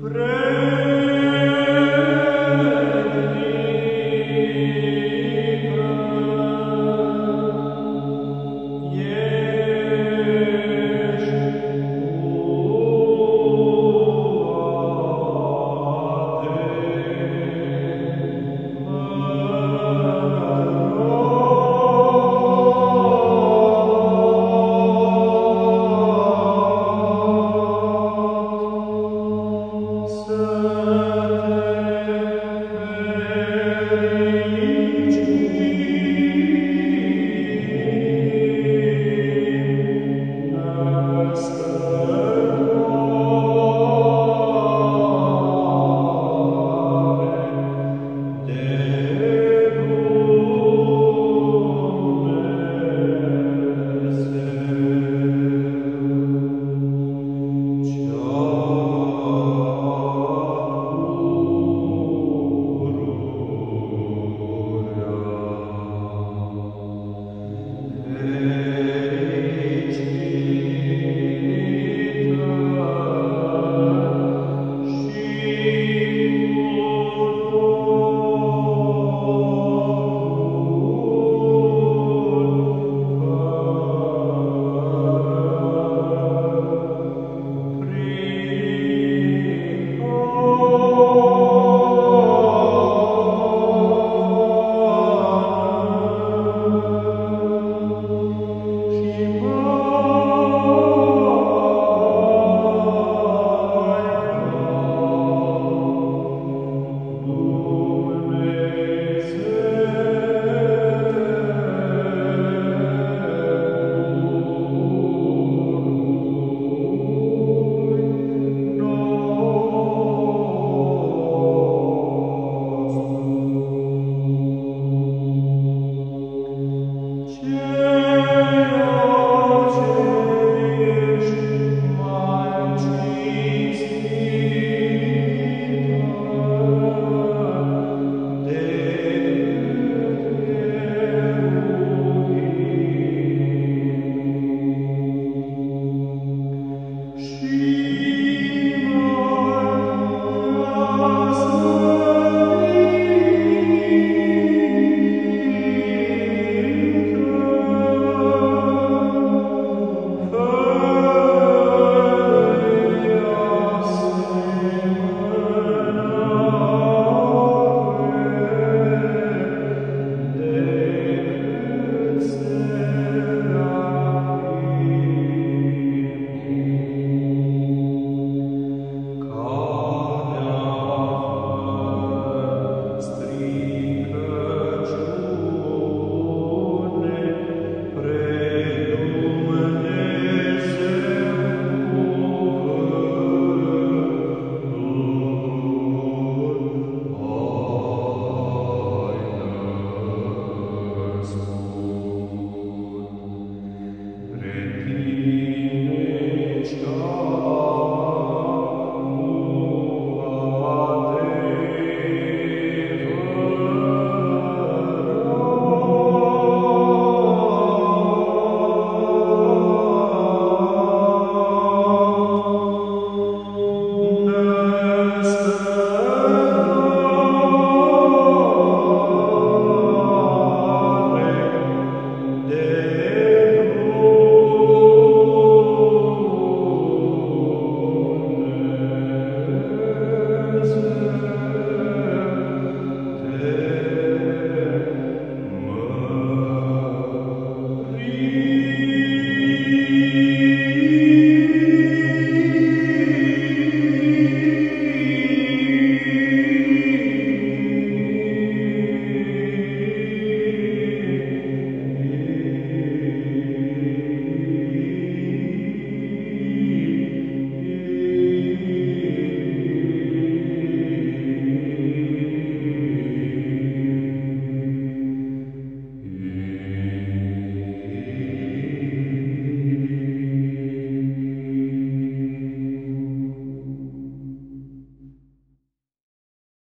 Fre